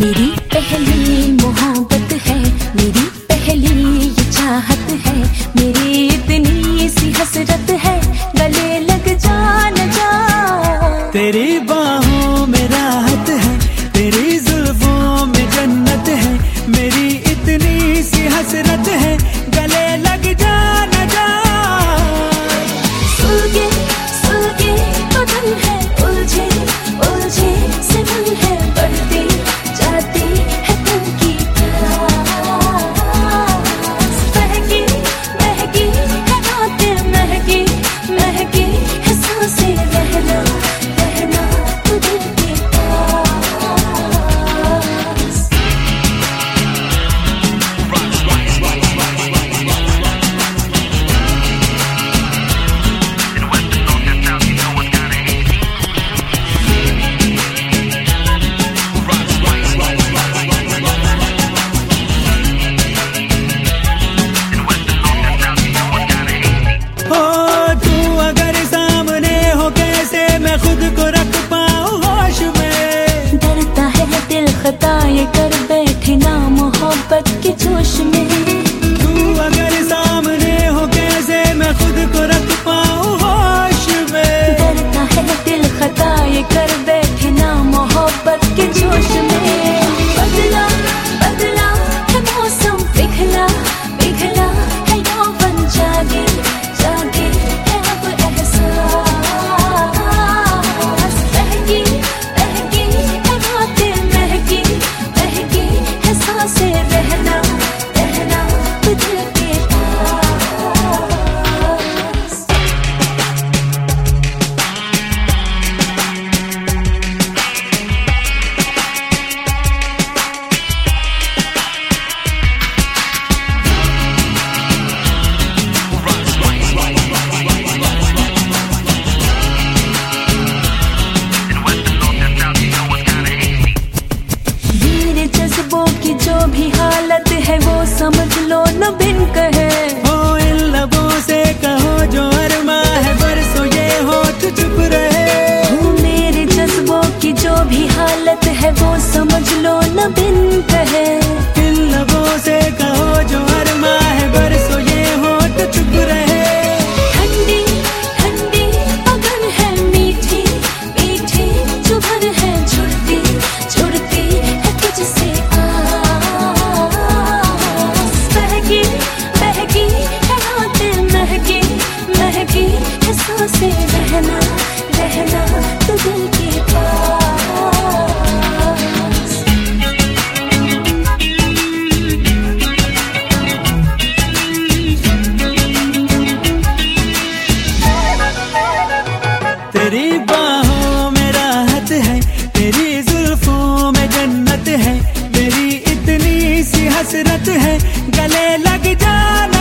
मेरी पहली मोहब्बत है जो भी हालत है वो समझ लो न बिन कहे। ओ इन लबों से कहो जो अरमा है बरसो ये हो तो चुप रहे। मेरे जज्बों की जो भी हालत है वो समझ लो न बिन कहे। तेरी में राहत है, तेरी जुल्फों में जन्नत है इतनी सी हसरत है, गले लग जाना